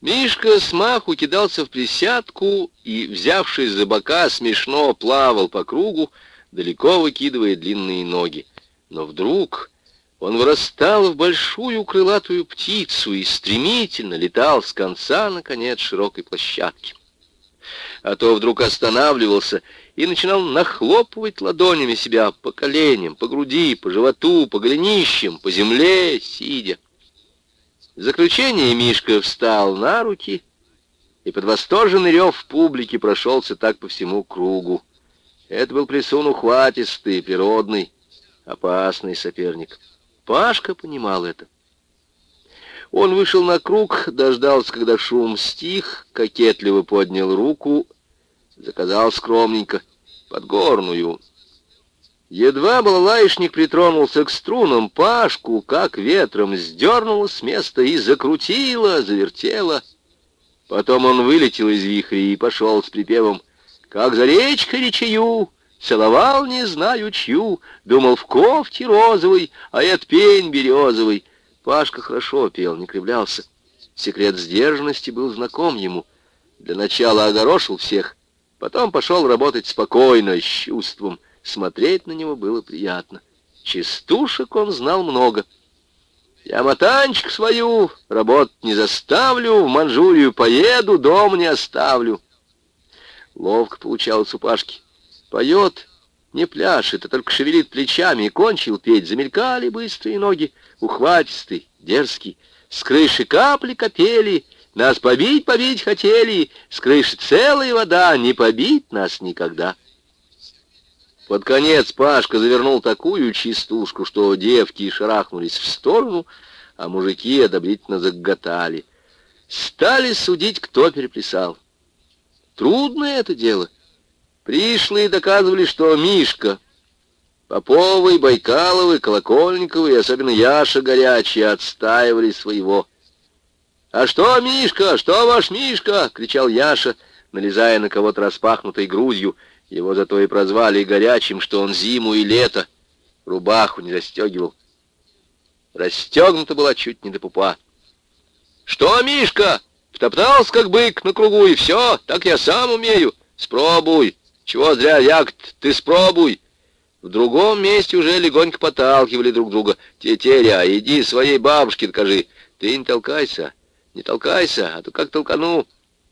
Мишка с маху кидался в присядку и, взявшись за бока, смешно плавал по кругу, далеко выкидывая длинные ноги. Но вдруг он вырастал в большую крылатую птицу и стремительно летал с конца на конец широкой площадки. А то вдруг останавливался и начинал нахлопывать ладонями себя по коленям, по груди, по животу, по голенищам, по земле, сидя. В заключение Мишка встал на руки и под восторженный рев публики прошелся так по всему кругу. Это был плесун ухватистый, природный, опасный соперник. Пашка понимал это. Он вышел на круг, дождался, когда шум стих, кокетливо поднял руку, заказал скромненько подгорную. Едва балалаишник притронулся к струнам, Пашку, как ветром, сдернуло с места и закрутило, завертело. Потом он вылетел из вихря и пошел с припевом «Как за речкой речею, целовал не знаю чью, думал в кофте розовый, а это пень березовый». Пашка хорошо пел, не кривлялся. Секрет сдержанности был знаком ему. Для начала огорошил всех, потом пошел работать спокойно, с чувством — Смотреть на него было приятно. Частушек он знал много. Я мотанчик свою, работать не заставлю, в Манчжурию поеду, дом не оставлю. Ловко получалось у Пашки. Поет, не пляшет, а только шевелит плечами и кончил петь. Замелькали быстрые ноги, ухватистый, дерзкий. С крыши капли капели, нас побить, побить хотели. С крыши целая вода, не побить нас никогда. Под конец Пашка завернул такую чистушку, что девки шарахнулись в сторону, а мужики одобрительно заготали. Стали судить, кто переплясал. Трудное это дело. Пришлые доказывали, что Мишка, Поповы, Байкаловы, Колокольниковы и особенно Яша Горячий отстаивали своего. «А что, Мишка? Что ваш Мишка?» — кричал Яша, налезая на кого-то распахнутой грудью — его зато и прозвали горячим, что он зиму и лето рубаху не застегивал. Расстегнута была чуть не до пупа. «Что, Мишка, втоптался, как бык, на кругу, и все? Так я сам умею. Спробуй. Чего зря, ягод, ты спробуй». В другом месте уже легонько поталкивали друг друга. «Тетеря, иди своей бабушке докажи. Ты не толкайся, не толкайся, а то как толкану».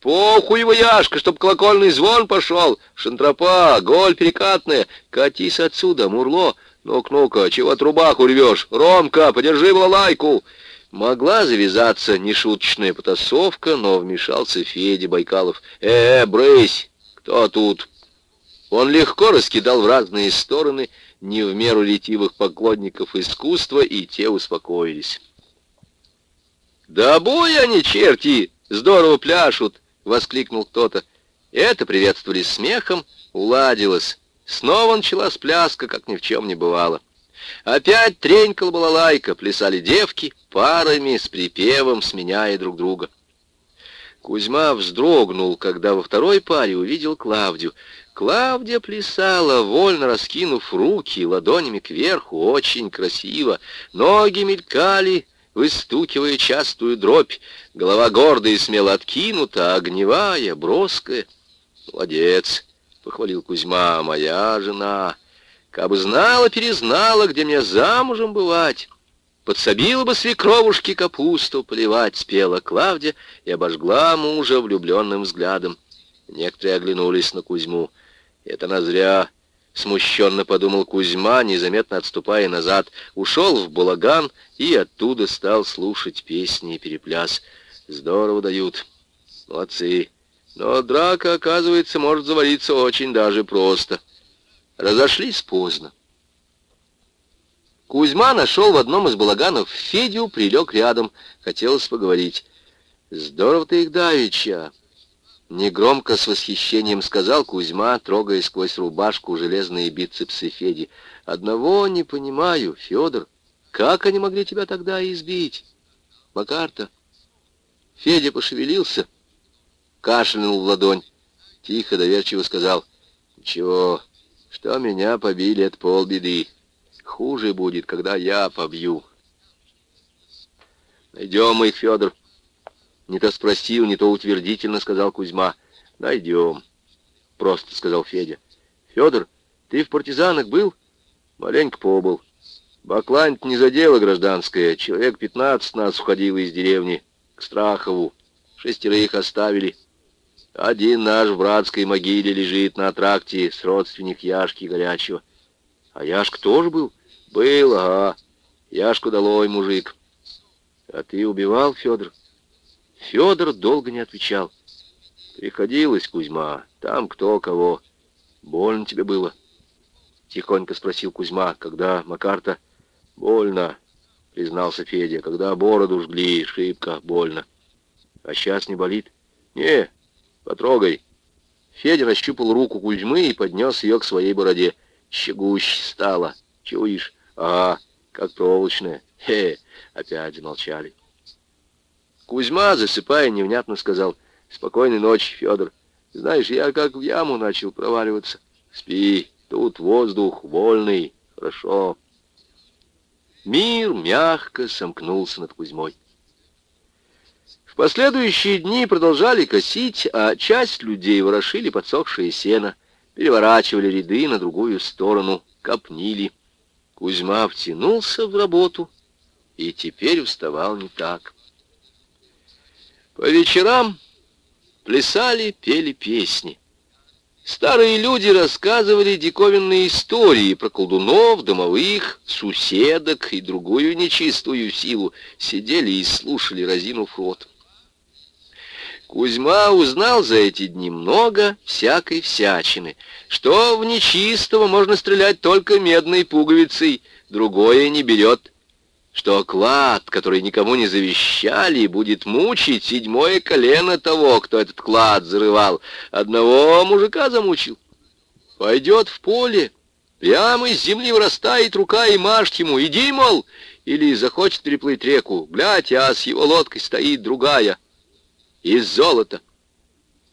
Похуй его, Яшка, чтоб колокольный звон пошел. Шантропа, голь перекатная. Катись отсюда, Мурло. Ну-ка, ну-ка, чего трубаху рвешь? Ромка, подержи балалайку. Могла завязаться нешуточная потасовка, но вмешался Федя Байкалов. «Э, -э брысь! Кто тут?» Он легко раскидал в разные стороны не в меру ретивых поклонников искусства, и те успокоились. «Да бой они, черти! Здорово пляшут!» Воскликнул кто-то. Это приветствовали смехом, уладилось. Снова началась пляска, как ни в чем не бывало. Опять тренькала балалайка, плясали девки, парами, с припевом, сменяя друг друга. Кузьма вздрогнул, когда во второй паре увидел Клавдию. Клавдия плясала, вольно раскинув руки ладонями кверху, очень красиво. Ноги мелькали, выстукивая частую дробь. Голова гордо и смело откинута, огневая, броская. «Молодец!» — похвалил Кузьма. «Моя жена! Кабы знала, перезнала, где мне замужем бывать!» Подсобила бы свекровушке капусту поливать, спела Клавдия и обожгла мужа влюбленным взглядом. Некоторые оглянулись на Кузьму. Это она зря Смущенно подумал Кузьма, незаметно отступая назад, ушел в балаган и оттуда стал слушать песни и перепляс. Здорово дают. Молодцы. Но драка, оказывается, может завариться очень даже просто. Разошлись поздно. Кузьма нашел в одном из балаганов Федю, прилег рядом. Хотелось поговорить. «Здорово ты их давеча!» Негромко с восхищением сказал Кузьма, трогая сквозь рубашку железные бицепсы Феди. «Одного не понимаю, Федор, как они могли тебя тогда избить? Макарта?» Федя пошевелился, кашлянул в ладонь, тихо, доверчиво сказал. «Ничего, что меня побили, это полбеды. Хуже будет, когда я побью». «Найдем их, Федор». Не то спросил, не то утвердительно сказал Кузьма. Найдем. Просто сказал Федя. Федор, ты в партизанах был? Маленько побыл. Баклань не задела гражданская. Человек пятнадцать нас уходило из деревни к Страхову. Шестерых оставили. Один наш в братской могиле лежит на тракте с родственник Яшки Горячего. А Яшка тоже был? Был, ага. Яшку долой, мужик. А ты убивал, Федор? Федор долго не отвечал. Приходилось, Кузьма, там кто кого. Больно тебе было? Тихонько спросил Кузьма, когда Макарта... Больно, признался Федя, когда бороду жгли, шибко больно. А сейчас не болит? Не, потрогай. Федя нащупал руку Кузьмы и поднес ее к своей бороде. Щегущ стало. Чуешь? Ага, как проволочная. Хе, опять замолчали. Кузьма, засыпая, невнятно сказал, «Спокойной ночи, Федор. Знаешь, я как в яму начал проваливаться. Спи, тут воздух вольный, хорошо». Мир мягко сомкнулся над Кузьмой. В последующие дни продолжали косить, а часть людей ворошили подсохшее сено, переворачивали ряды на другую сторону, копнили. Кузьма втянулся в работу и теперь вставал не так. По вечерам плясали, пели песни. Старые люди рассказывали диковинные истории про колдунов, домовых, суседок и другую нечистую силу. Сидели и слушали, разинув рот. Кузьма узнал за эти дни много всякой всячины, что в нечистого можно стрелять только медной пуговицей, другое не берет что клад, который никому не завещали, будет мучить седьмое колено того, кто этот клад зарывал. Одного мужика замучил. Пойдет в поле, прямо из земли вырастает рука и машет ему. Иди, мол, или захочет переплыть реку. Глядь, а с его лодкой стоит другая. Из золота.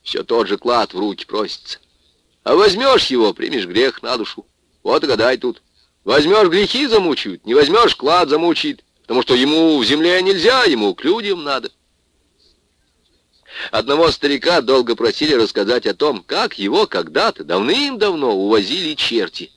Все тот же клад в руки просится. А возьмешь его, примешь грех на душу. Вот и гадай тут. Возьмешь грехи замучают, не возьмешь клад замучит, потому что ему в земле нельзя, ему к людям надо. Одного старика долго просили рассказать о том, как его когда-то давным-давно увозили черти.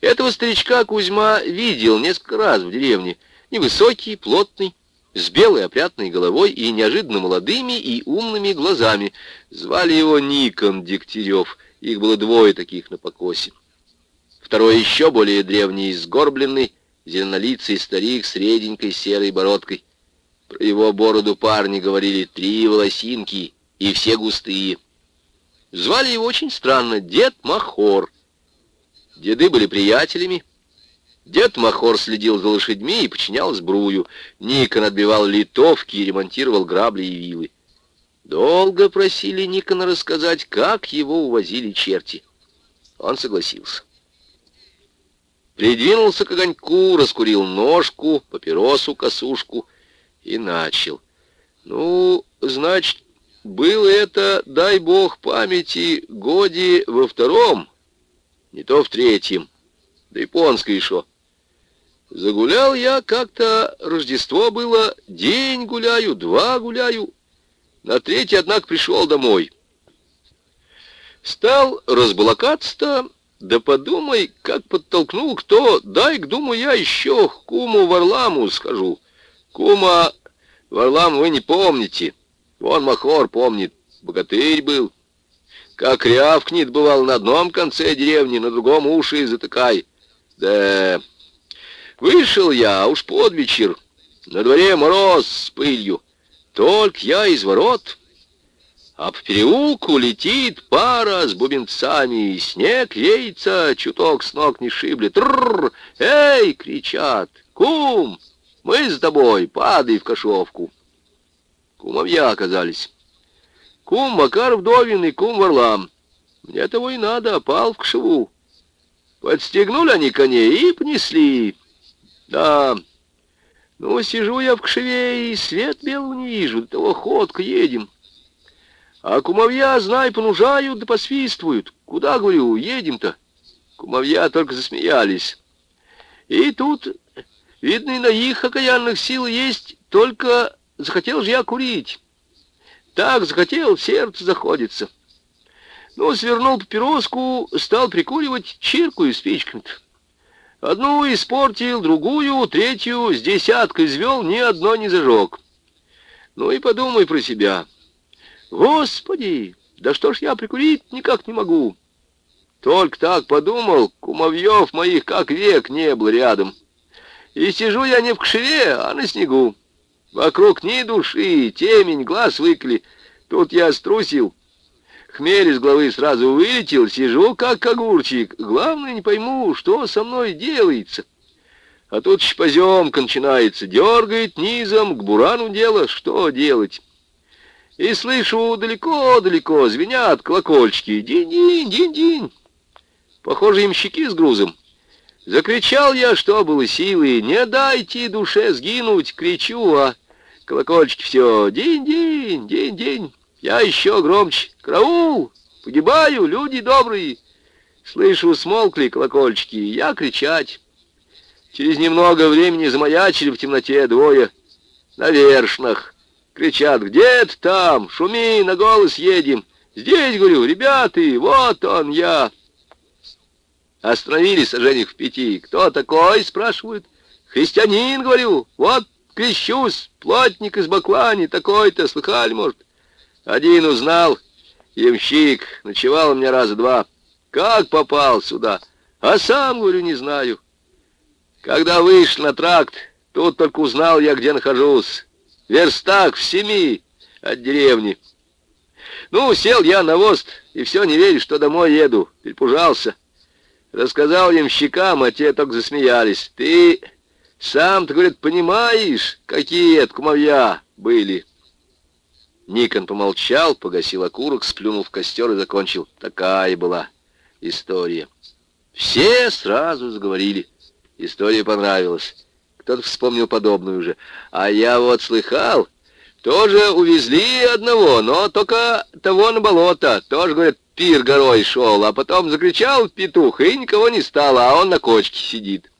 Этого старичка Кузьма видел несколько раз в деревне. Невысокий, плотный, с белой опрятной головой и неожиданно молодыми и умными глазами. Звали его Никон Дегтярев. Их было двое таких на покосе. Второй еще более древний, сгорбленный, зеленолицый старик с реденькой серой бородкой. Про его бороду парни говорили три волосинки, и все густые. Звали его очень странно Дед Махор. Деды были приятелями. Дед Махор следил за лошадьми и подчинял сбрую. Никон отбивал литовки и ремонтировал грабли и вилы. Долго просили Никона рассказать, как его увозили черти. Он согласился. Придвинулся к огоньку, раскурил ножку, папиросу, косушку и начал. Ну, значит, было это, дай бог памяти, годе во втором, не то в третьем, да японское еще. Загулял я как-то, Рождество было, день гуляю, два гуляю, на третий, однако, пришел домой. Стал разбалакаться да подумай, как подтолкнул кто. Дай-ка, думаю, я еще к куму Варламу схожу. Кума Варлам вы не помните. Вон Махор помнит. Богатырь был. Как рявкнет, бывал на одном конце деревни, на другом уши затыкай. Да вышел я уж под вечер. На дворе мороз с пылью. Только я из ворот а по переулку летит пара с бубенцами, и снег веется, чуток с ног не шиблет. Трррр! Эй! кричат. Кум! Мы с тобой, падай в кошовку. Кумовья оказались. Кум Макар Вдовин и кум Варлам. Мне того и надо, опал в кшеву. Подстегнули они коней и понесли. Да, ну, сижу я в кшеве и свет белого не вижу, до того ходка едем. А кумовья, знай, понужают да посвистывают. Куда, говорю, едем-то? Кумовья только засмеялись. И тут, видно, и на их окаянных сил есть только захотел же я курить. Так захотел, сердце заходится. Ну, свернул папироску, стал прикуривать, чиркую спичками-то. Одну испортил, другую, третью, с десяткой извел, ни одно не зажег. Ну и подумай про себя. Господи, да что ж я прикурить никак не могу. Только так подумал, кумовьев моих как век не было рядом. И сижу я не в кшеве, а на снегу. Вокруг ни души, темень, глаз выкли. Тут я струсил. Хмель из головы сразу вылетел, сижу как огурчик. Главное, не пойму, что со мной делается. А тут шпаземка начинается, дергает низом, к бурану дело, что делать? И слышу, далеко-далеко звенят колокольчики. Динь-динь, динь-динь. Похоже, им щеки с грузом. Закричал я, что было силы. Не дайте душе сгинуть, кричу, а колокольчики все. Динь-динь, динь-динь. Я еще громче. Караул! Погибаю, люди добрые. Слышу, смолкли колокольчики. Я кричать. Через немного времени замаячили в темноте двое на вершнах. Кричат, где ты там? Шуми, на голос едем. Здесь, говорю, ребята, вот он я. Остановились сожжениях в пяти. Кто такой, спрашивают. Христианин, говорю, вот крещусь, плотник из Баклани, такой-то, слыхали, может. Один узнал, ямщик, ночевал у меня раза два. Как попал сюда? А сам, говорю, не знаю. Когда вышел на тракт, тут только узнал я, где нахожусь. Верстак в семи от деревни. Ну, сел я на вост, и все не верю, что домой еду. Перепужался. Рассказал им щекам, а те только засмеялись. Ты сам-то, говорит, понимаешь, какие это кумовья были? Никон помолчал, погасил окурок, сплюнул в костер и закончил. Такая была история. Все сразу заговорили. История понравилась. Кто-то вспомнил подобную же. А я вот слыхал, тоже увезли одного, но только того на болото. Тоже, говорят, пир горой шел, а потом закричал петух, и никого не стало, а он на кочке сидит.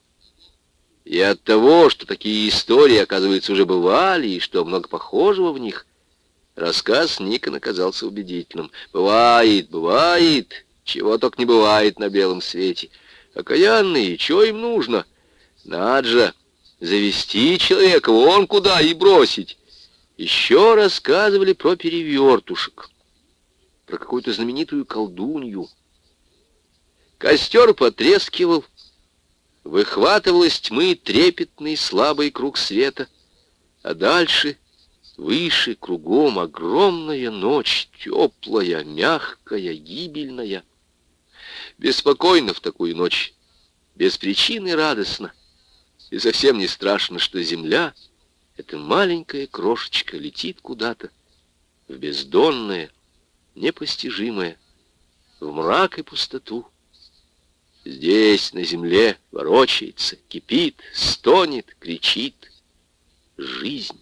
И от того, что такие истории, оказывается, уже бывали, и что много похожего в них, рассказ Никон оказался убедительным. Бывает, бывает, чего только не бывает на белом свете. Окаянные, что им нужно? Надо же завести человека, вон куда и бросить. Еще рассказывали про перевертушек, про какую-то знаменитую колдунью. Костер потрескивал, выхватывал из тьмы трепетный слабый круг света, а дальше, выше, кругом огромная ночь, теплая, мягкая, гибельная — Беспокойно в такую ночь, без причины радостно. И совсем не страшно, что земля, эта маленькая крошечка, летит куда-то в бездонное, непостижимое, в мрак и пустоту. Здесь, на земле, ворочается, кипит, стонет, кричит жизнь.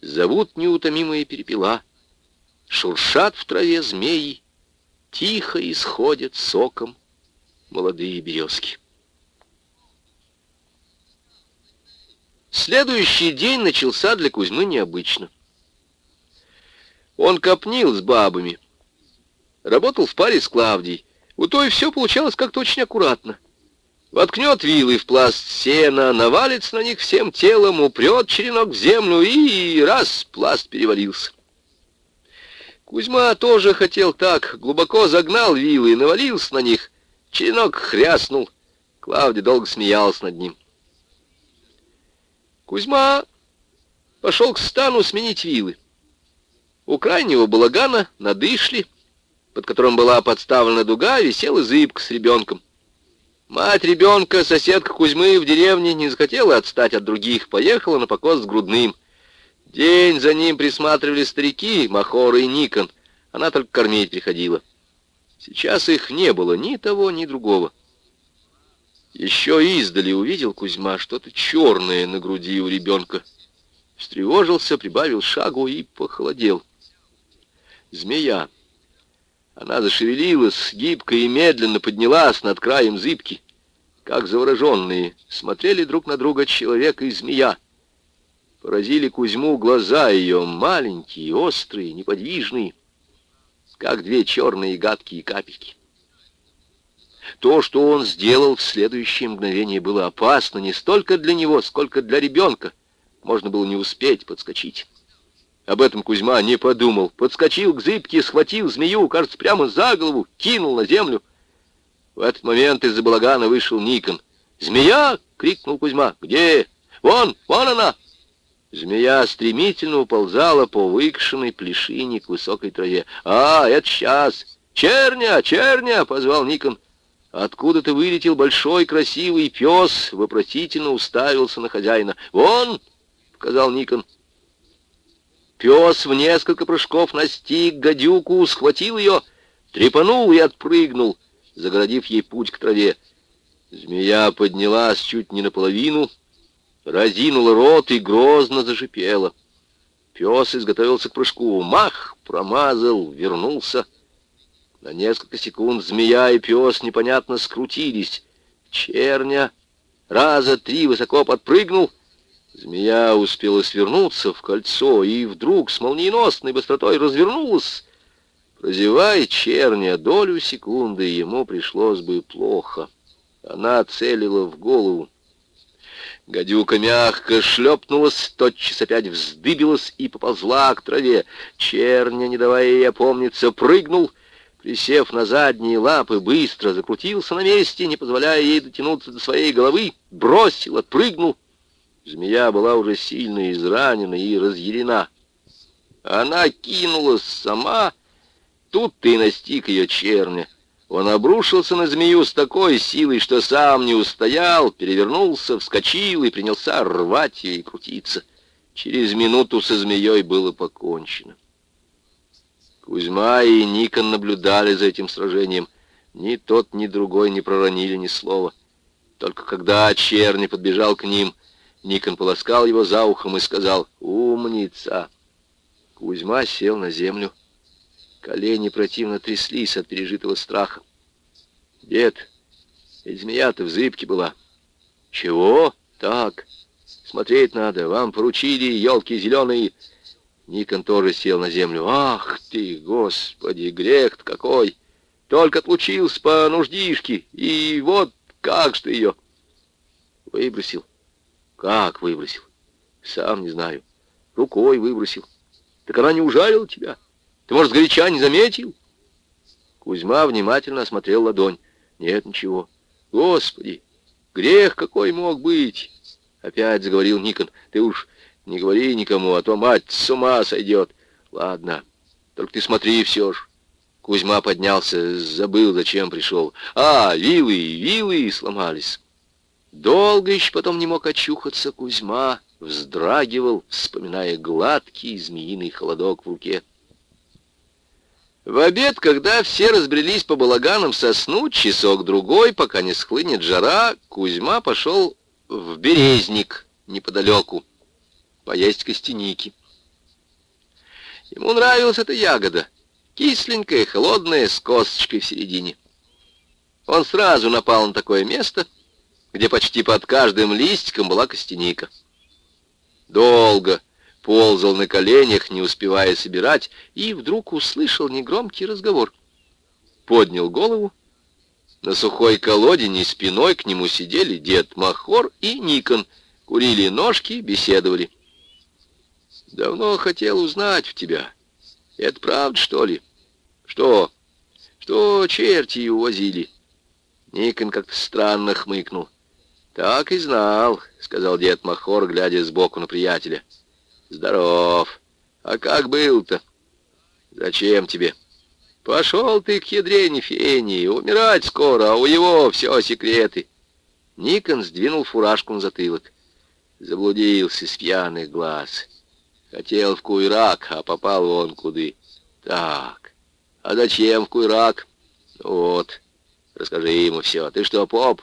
Зовут неутомимые перепела, шуршат в траве змеи, тихо исходят соком молодые березки. Следующий день начался для Кузьмы необычно. Он копнил с бабами, работал в паре с Клавдией. У той все получалось как-то очень аккуратно. Воткнет вилы в пласт сена, навалится на них всем телом, упрет черенок в землю и раз пласт перевалился. Кузьма тоже хотел так, глубоко загнал вилы и навалился на них. Черенок хряснул. Клавдия долго смеялась над ним. Кузьма пошел к стану сменить вилы. У крайнего балагана на дышле, под которым была подставлена дуга, висела зыбка с ребенком. Мать ребенка, соседка Кузьмы в деревне, не захотела отстать от других, поехала на покос с грудным — День за ним присматривали старики, Махор и Никон. Она только кормить приходила. Сейчас их не было ни того, ни другого. Еще издали увидел Кузьма что-то черное на груди у ребенка. Встревожился, прибавил шагу и похолодел. Змея. Она зашевелилась, гибко и медленно поднялась над краем зыбки. Как завороженные, смотрели друг на друга человек и змея. Поразили Кузьму глаза ее, маленькие, острые, неподвижные, как две черные гадкие капельки. То, что он сделал в следующее мгновение, было опасно не столько для него, сколько для ребенка. Можно было не успеть подскочить. Об этом Кузьма не подумал. Подскочил к зыбке, схватил змею, кажется, прямо за голову, кинул на землю. В этот момент из-за балагана вышел Никон. «Змея!» — крикнул Кузьма. «Где? Вон, вон она!» Змея стремительно уползала по выкшенной плешине к высокой траве. «А, это сейчас! Черня, черня!» — позвал Никон. Откуда-то вылетел большой красивый пес, вопросительно уставился на хозяина. «Вон!» — показал Никон. Пес в несколько прыжков настиг гадюку, схватил ее, трепанул и отпрыгнул, загородив ей путь к траве. Змея поднялась чуть не наполовину, разинула рот и грозно зашипела. Пес изготовился к прыжку. Мах! Промазал, вернулся. На несколько секунд змея и пес непонятно скрутились. Черня раза три высоко подпрыгнул — Змея успела свернуться в кольцо и вдруг с молниеносной быстротой развернулась. Прозевая черня долю секунды, ему пришлось бы плохо. Она целила в голову. Гадюка мягко шлепнулась, тотчас опять вздыбилась и поползла к траве. Черня, не давая ей опомниться, прыгнул, присев на задние лапы, быстро закрутился на месте, не позволяя ей дотянуться до своей головы, бросил, отпрыгнул — Змея была уже сильно изранена и разъярена. Она кинулась сама, тут ты настиг ее черня. Он обрушился на змею с такой силой, что сам не устоял, перевернулся, вскочил и принялся рвать ее и крутиться. Через минуту со змеей было покончено. Кузьма и Никон наблюдали за этим сражением. Ни тот, ни другой не проронили ни слова. Только когда черни подбежал к ним — Никон полоскал его за ухом и сказал «Умница!». Кузьма сел на землю. Колени противно тряслись от пережитого страха. «Дед, ведь змея-то в зыбке была». «Чего? Так. Смотреть надо. Вам поручили елки зеленые». Никон тоже сел на землю. «Ах ты, господи, грех какой! Только отлучился по нуждишке, и вот как же ты ее...» Выбросил. Как выбросил? Сам не знаю. Рукой выбросил. Так она не ужалила тебя? Ты, может, горяча не заметил? Кузьма внимательно осмотрел ладонь. Нет, ничего. Господи, грех какой мог быть? Опять заговорил Никон. Ты уж не говори никому, а то мать с ума сойдет. Ладно, только ты смотри все ж. Кузьма поднялся, забыл, зачем пришел. А, вилы, вилы сломались. Долго еще потом не мог очухаться Кузьма, вздрагивал, вспоминая гладкий змеиный холодок в руке. В обед, когда все разбрелись по балаганам соснуть, часок-другой, пока не схлынет жара, Кузьма пошел в березник неподалеку поесть костяники. Ему нравилась эта ягода, кисленькая, холодная, с косточкой в середине. Он сразу напал на такое место — где почти под каждым листиком была костяника. Долго ползал на коленях, не успевая собирать, и вдруг услышал негромкий разговор. Поднял голову. На сухой колодине спиной к нему сидели дед Махор и Никон. Курили ножки, беседовали. «Давно хотел узнать в тебя. Это правда, что ли?» «Что? Что черти увозили?» Никон как-то странно хмыкнул. «Так и знал», — сказал дед Махор, глядя сбоку на приятеля. «Здоров. А как был-то?» «Зачем тебе?» «Пошел ты к ядрене фени, умирать скоро, а у его все секреты». Никон сдвинул фуражку на затылок. Заблудился с пьяных глаз. Хотел в Куйрак, а попал вон куды. Так, а зачем в Куйрак? Вот, расскажи ему все. Ты что, поп?»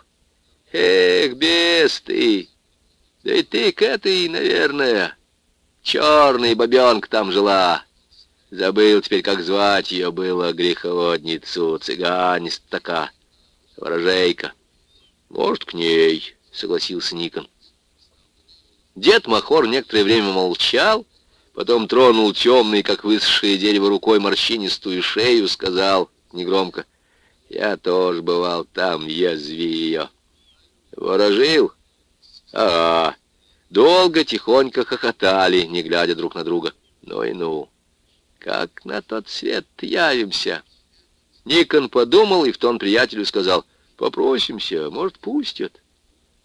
Эх, бес ты! Да и ты к этой, наверное. Черный бабенка там жила. Забыл теперь, как звать ее было, греховодницу, цыганист така, ворожейка. Может, к ней, согласился Никон. Дед Махор некоторое время молчал, потом тронул темный, как высохшее дерево рукой, морщинистую шею, сказал негромко, «Я тоже бывал там, язви ее». «Ворожил?» «Ага». Долго тихонько хохотали, не глядя друг на друга. Ну и ну, как на тот свет явимся. Никон подумал и в тон приятелю сказал, «Попросимся, может, пустят».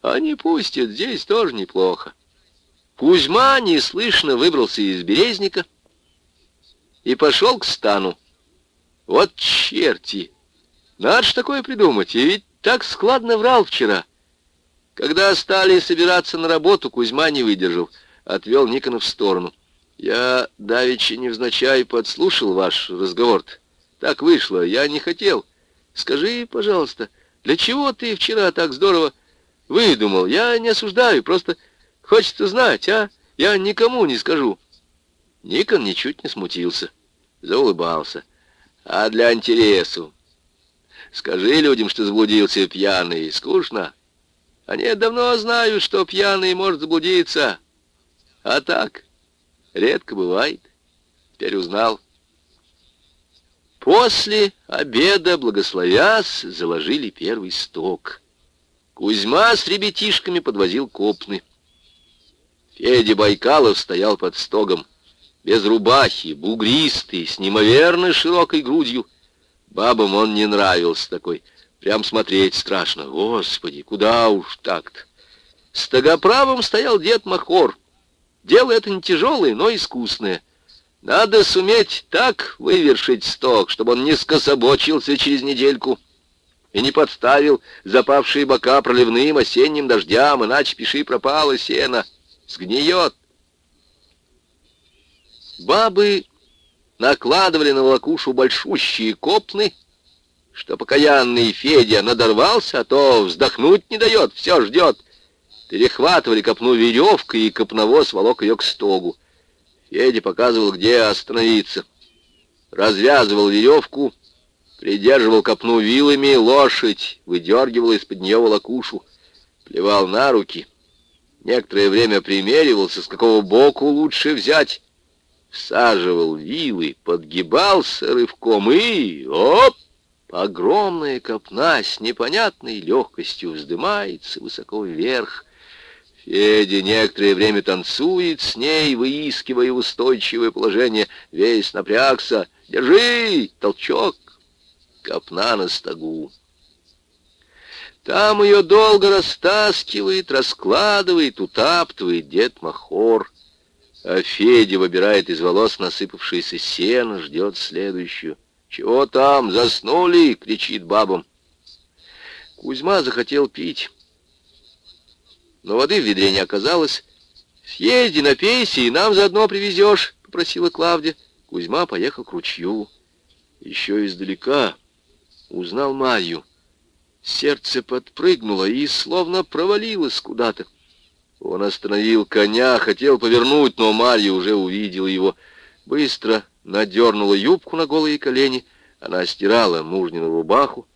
«А не пустят, здесь тоже неплохо». Кузьма неслышно выбрался из березника и пошел к стану. Вот черти! Надо ж такое придумать, и ведь так складно врал вчера. Когда стали собираться на работу, Кузьма не выдержал, отвел Никона в сторону. Я давеча невзначай подслушал ваш разговор -то. Так вышло, я не хотел. Скажи, пожалуйста, для чего ты вчера так здорово выдумал? Я не осуждаю, просто Хочется знать, а? Я никому не скажу». Никон ничуть не смутился, заулыбался. «А для интересу? Скажи людям, что заблудился пьяный. Скучно. Они давно знают, что пьяный может заблудиться. А так, редко бывает. Теперь узнал». После обеда, благословясь, заложили первый сток. Кузьма с ребятишками подвозил копны. Федя Байкалов стоял под стогом, без рубахи, бугристый, с неимоверно широкой грудью. Бабам он не нравился такой, прям смотреть страшно. Господи, куда уж так-то? Стогоправом стоял дед Махор. Дело это не тяжелое, но искусное. Надо суметь так вывершить сток, чтобы он не скособочился через недельку и не подставил запавшие бока проливным осенним дождям, иначе пиши пропало сено сгниет. Бабы накладывали на волокушу большущие копны, что покаянный Федя надорвался, а то вздохнуть не дает, все ждет. Перехватывали копну веревкой, и копновоз волок ее к стогу. Федя показывал, где остановиться. Развязывал веревку, придерживал копну вилами, лошадь выдергивала из-под нее волокушу, плевал на руки — Некоторое время примеривался, с какого боку лучше взять. Всаживал вилы, подгибался рывком и... Оп! Огромная копна с непонятной легкостью вздымается высоко вверх. Федя некоторое время танцует с ней, выискивая устойчивое положение. Весь напрягся. «Держи!» — толчок. Копна на стогу. Там ее долго растаскивает, раскладывает, утаптывает дед Махор. А Федя выбирает из волос насыпавшееся сено, ждет следующую. «Чего там? Заснули?» — кричит бабам. Кузьма захотел пить. Но воды в ведре не оказалось. «Съезди, напейся, и нам заодно привезешь», — попросила Клавдия. Кузьма поехал к ручью. Еще издалека узнал Марью. Сердце подпрыгнуло и словно провалилось куда-то. Он остановил коня, хотел повернуть, но Марья уже увидела его. Быстро надернула юбку на голые колени. Она стирала мужнину рубаху,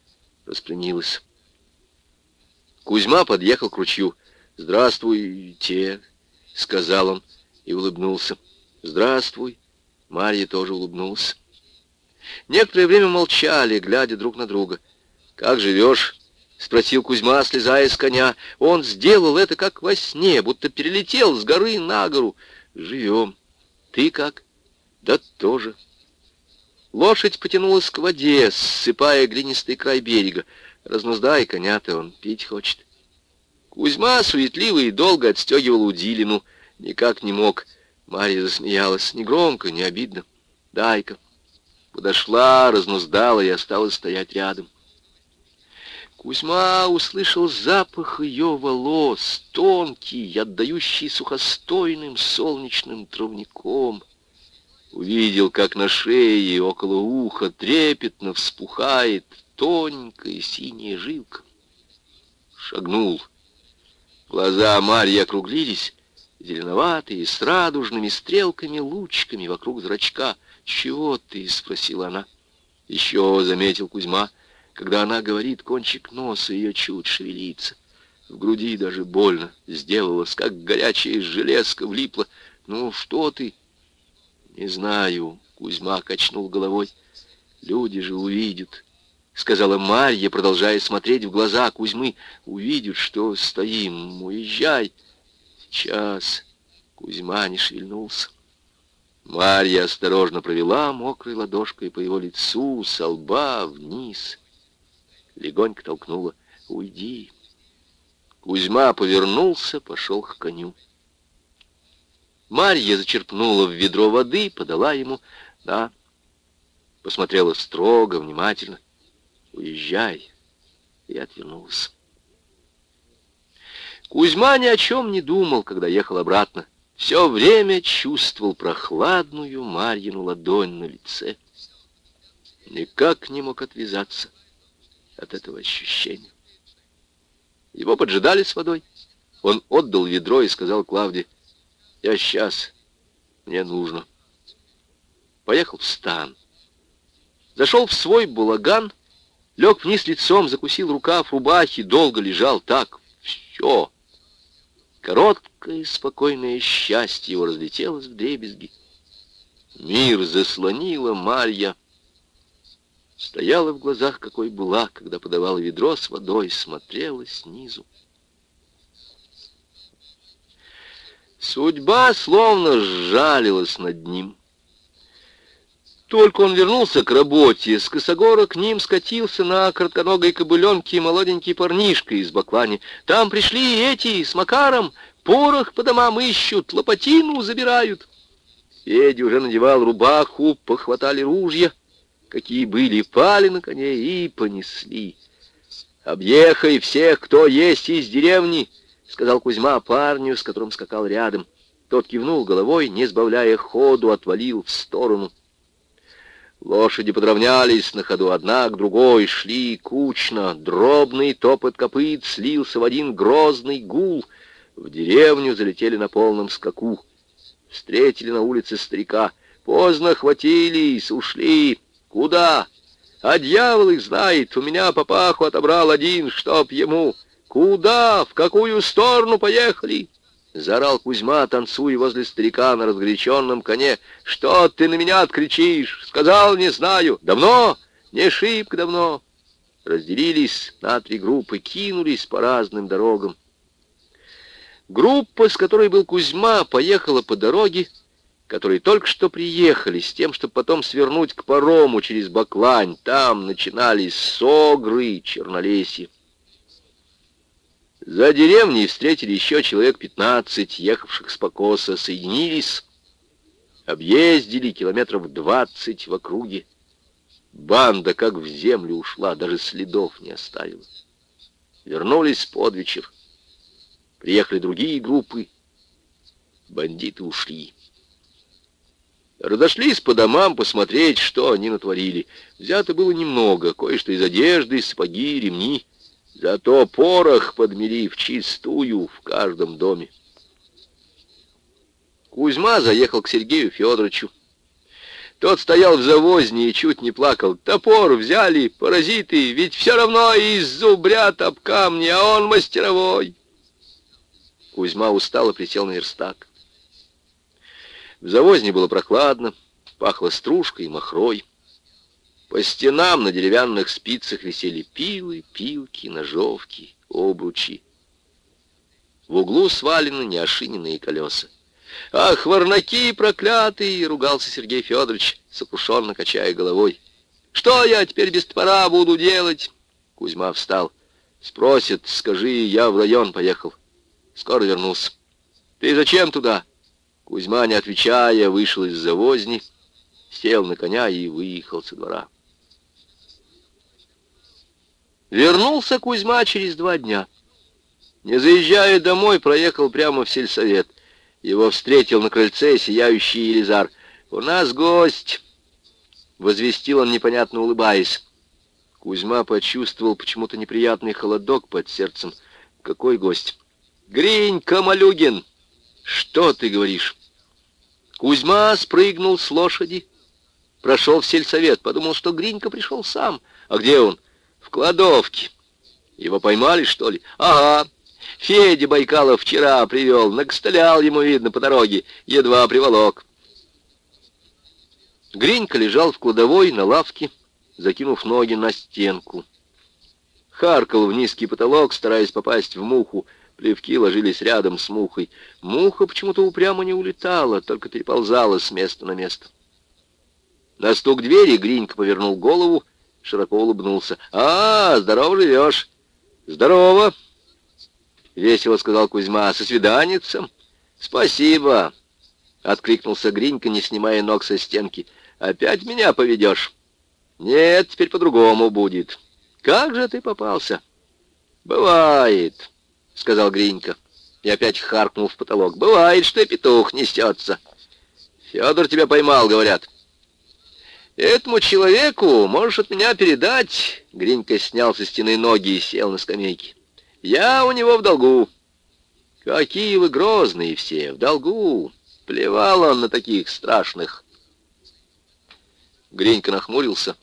распрямилась. Кузьма подъехал к ручью. «Здравствуйте», — сказал он и улыбнулся. «Здравствуй». Марья тоже улыбнулась. Некоторое время молчали, глядя друг на друга. «Как живешь?» — спросил Кузьма, слезая с коня. Он сделал это как во сне, будто перелетел с горы на гору. Живем. Ты как? Да тоже. Лошадь потянулась к воде, ссыпая глинистый край берега. Разнуздай коня-то, он пить хочет. Кузьма суетливый и долго отстегивал удилину. Никак не мог. Марья засмеялась. Не громко, не обидно. Дай-ка. Подошла, разнуздала и осталась стоять рядом. Кузьма услышал запах ее волос, тонкий, отдающий сухостойным солнечным травником. Увидел, как на шее около уха трепетно вспухает тоненькая синяя жилка. Шагнул. Глаза Марьи округлились, зеленоватые, с радужными стрелками-лучками вокруг зрачка. «Чего ты?» — спросила она. «Еще», — заметил Кузьма, — когда она говорит, кончик носа ее чуть шевелится. В груди даже больно сделалось, как горячая железка влипла. «Ну, что ты?» «Не знаю», — Кузьма качнул головой. «Люди же увидят», — сказала Марья, продолжая смотреть в глаза Кузьмы. «Увидят, что стоим. Уезжай». «Сейчас». Кузьма не шевельнулся. Марья осторожно провела мокрой ладошкой по его лицу, со лба вниз. Легонько толкнула. «Уйди». Кузьма повернулся, пошел к коню. Марья зачерпнула в ведро воды, подала ему. Да, посмотрела строго, внимательно. «Уезжай!» И отвернулась. Кузьма ни о чем не думал, когда ехал обратно. Все время чувствовал прохладную Марьину ладонь на лице. Никак не мог отвязаться от этого ощущения. Его поджидали с водой. Он отдал ведро и сказал Клавде, «Я сейчас, мне нужно». Поехал в стан. Зашел в свой булаган, лег вниз лицом, закусил рукав рубахи, долго лежал так. Все. Короткое спокойное счастье его разлетелось в дребезги. Мир заслонила Марья, Стояла в глазах, какой была, когда подавала ведро с водой, смотрела снизу. Судьба словно сжалилась над ним. Только он вернулся к работе, с косогора к ним скатился на коротконогой кобыленке молоденький парнишка из Баклани. Там пришли эти с Макаром, порох по домам ищут, лопатину забирают. Федя уже надевал рубаху, похватали ружья какие были, пали на коне и понесли. «Объехай всех, кто есть из деревни!» — сказал Кузьма парню, с которым скакал рядом. Тот кивнул головой, не сбавляя ходу, отвалил в сторону. Лошади подравнялись на ходу одна к другой, шли кучно. Дробный топот копыт слился в один грозный гул. В деревню залетели на полном скаку. Встретили на улице старика. Поздно хватились, ушли. Куда? А дьявол их знает. У меня папаху отобрал один, чтоб ему. Куда? В какую сторону поехали? Заорал Кузьма, танцуя возле старика на разгоряченном коне. «Что ты на меня откричишь?» «Сказал, не знаю. Давно?» «Не шибко давно». Разделились на три группы, кинулись по разным дорогам. Группа, с которой был Кузьма, поехала по дороге, которые только что приехали, с тем, чтобы потом свернуть к парому через Баклань. Там начинались согры, чернолесье. За деревней встретили еще человек пятнадцать, ехавших с покоса, соединились, объездили километров двадцать в округе. Банда как в землю ушла, даже следов не оставила. Вернулись под вечер. Приехали другие группы. Бандиты ушли. Разошлись по домам посмотреть, что они натворили. Взято было немного, кое-что из одежды, сапоги, ремни. Зато порох подмели в чистую в каждом доме. Кузьма заехал к Сергею Федоровичу. Тот стоял в завозне и чуть не плакал. Топор взяли, паразиты, ведь все равно из зубрят об камни, а он мастеровой. Кузьма устало присел на верстак. В завозне было прохладно, пахло стружкой и махрой. По стенам на деревянных спицах висели пилы, пилки, ножовки, обручи. В углу свалены неошиненные колеса. «Ах, варнаки проклятые!» — ругался Сергей Федорович, сокрушенно качая головой. «Что я теперь без топора буду делать?» Кузьма встал. «Спросят, скажи, я в район поехал. Скоро вернусь». «Ты зачем туда?» Кузьма, не отвечая, вышел из завозни, сел на коня и выехал со двора. Вернулся Кузьма через два дня. Не заезжая домой, проехал прямо в сельсовет. Его встретил на крыльце сияющий Елизар. «У нас гость!» — возвестил он, непонятно улыбаясь. Кузьма почувствовал почему-то неприятный холодок под сердцем. «Какой гость?» «Гринька Малюгин!» «Что ты говоришь?» Кузьма спрыгнул с лошади, прошел в сельсовет, подумал, что Гринька пришел сам. А где он? В кладовке. Его поймали, что ли? Ага. Федя Байкалов вчера привел, накостылял ему, видно, по дороге, едва приволок. Гринька лежал в кладовой на лавке, закинув ноги на стенку. Харкал в низкий потолок, стараясь попасть в муху. Плевки ложились рядом с мухой. Муха почему-то упрямо не улетала, только переползала с места на место. На стук двери Гринька повернул голову, широко улыбнулся. «А, здорово живешь!» «Здорово!» — весело сказал Кузьма. «Со свиданицем?» «Спасибо!» — откликнулся Гринька, не снимая ног со стенки. «Опять меня поведешь?» «Нет, теперь по-другому будет. Как же ты попался?» «Бывает», — сказал Гринька. И опять харкнул в потолок. «Бывает, что и петух несется. Федор тебя поймал, говорят». «Этому человеку можешь от меня передать...» Гринька снял со стены ноги и сел на скамейке. «Я у него в долгу». «Какие вы грозные все, в долгу!» Плевал он на таких страшных. Гринька нахмурился.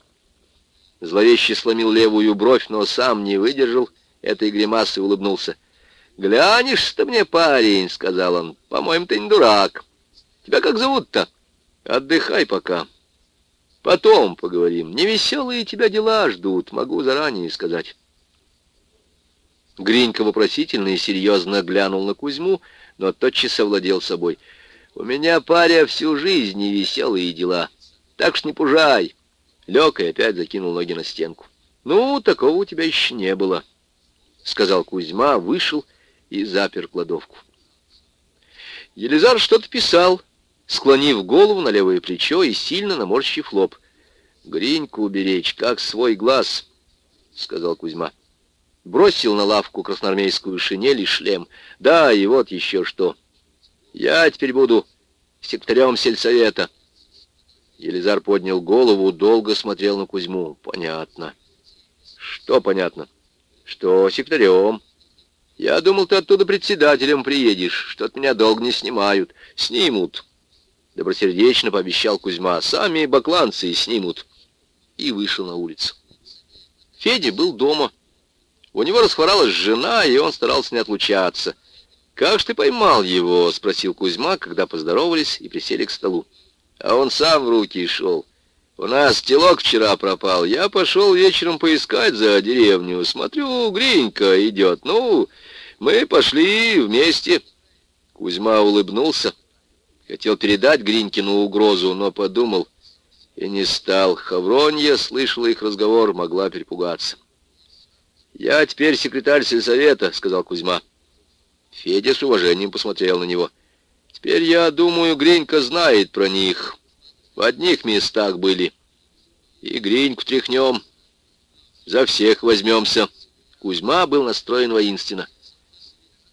Зловеще сломил левую бровь, но сам не выдержал этой гримасы и улыбнулся. «Глянешь-то мне, парень», — сказал он, — «по-моему, ты не дурак. Тебя как зовут-то?» «Отдыхай пока. Потом поговорим. Невеселые тебя дела ждут, могу заранее сказать». Гринька вопросительно и серьезно глянул на Кузьму, но тотчас овладел собой. «У меня, паря, всю жизнь невеселые дела, так ж не пужай». Лег и опять закинул ноги на стенку. «Ну, такого у тебя еще не было», — сказал Кузьма, вышел и запер кладовку. Елизар что-то писал, склонив голову на левое плечо и сильно наморщив лоб. «Гриньку уберечь, как свой глаз», — сказал Кузьма. Бросил на лавку красноармейскую шинель и шлем. «Да, и вот еще что. Я теперь буду секретарем сельсовета». Елизар поднял голову, долго смотрел на Кузьму. «Понятно». «Что понятно?» «Что секретарем?» «Я думал, ты оттуда председателем приедешь. Что-то меня долго не снимают». «Снимут». Добросердечно пообещал Кузьма. «Сами бакланцы снимут». И вышел на улицу. Федя был дома. У него расхворалась жена, и он старался не отлучаться. «Как ж ты поймал его?» — спросил Кузьма, когда поздоровались и присели к столу. А он сам в руки шел. У нас телок вчера пропал. Я пошел вечером поискать за деревню. Смотрю, Гринька идет. Ну, мы пошли вместе. Кузьма улыбнулся. Хотел передать Гринькину угрозу, но подумал и не стал. Хавронья слышала их разговор, могла перепугаться. «Я теперь секретарь сельсовета», — сказал Кузьма. Федя с уважением посмотрел на него. Теперь, я думаю, Гринька знает про них. В одних местах были. И Гриньку тряхнем. За всех возьмемся. Кузьма был настроен воинственно.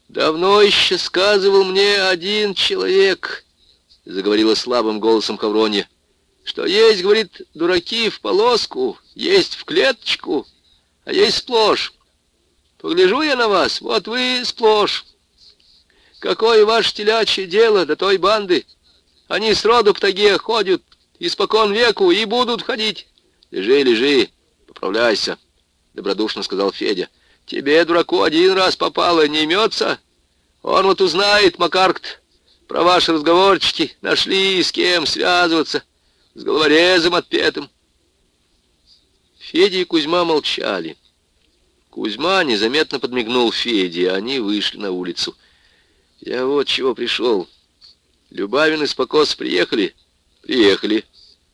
«Давно еще сказывал мне один человек», — заговорила слабым голосом Хавронья, «что есть, — говорит, — дураки в полоску, есть в клеточку, а есть сплошь. Погляжу я на вас, вот вы сплошь. Какое ваше телячье дело до той банды? Они сроду в таге ходят, испокон веку, и будут ходить. Лежи, лежи, поправляйся, добродушно сказал Федя. Тебе, дураку, один раз попало, не имется? Он вот узнает, Макаркт, про ваши разговорчики, нашли с кем связываться, с головорезом отпетым. Федя и Кузьма молчали. Кузьма незаметно подмигнул Феде, они вышли на улицу. Я вот чего пришел. Любавин и Спокос приехали? Приехали.